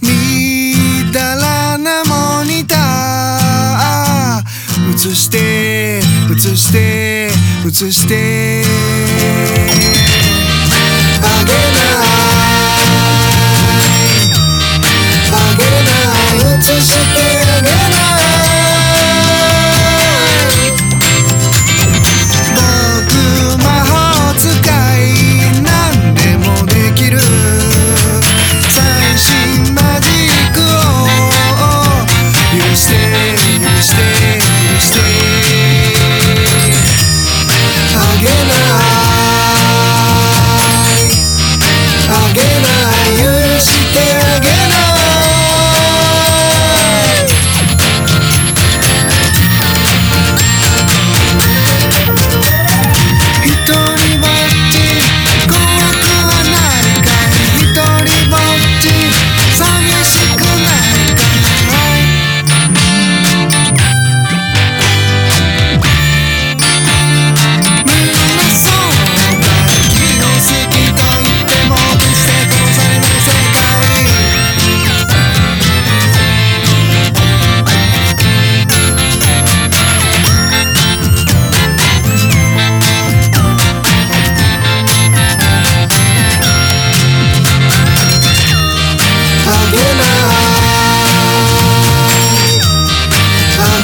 みだらなモニター。映して映して映して。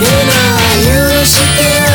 あげない許して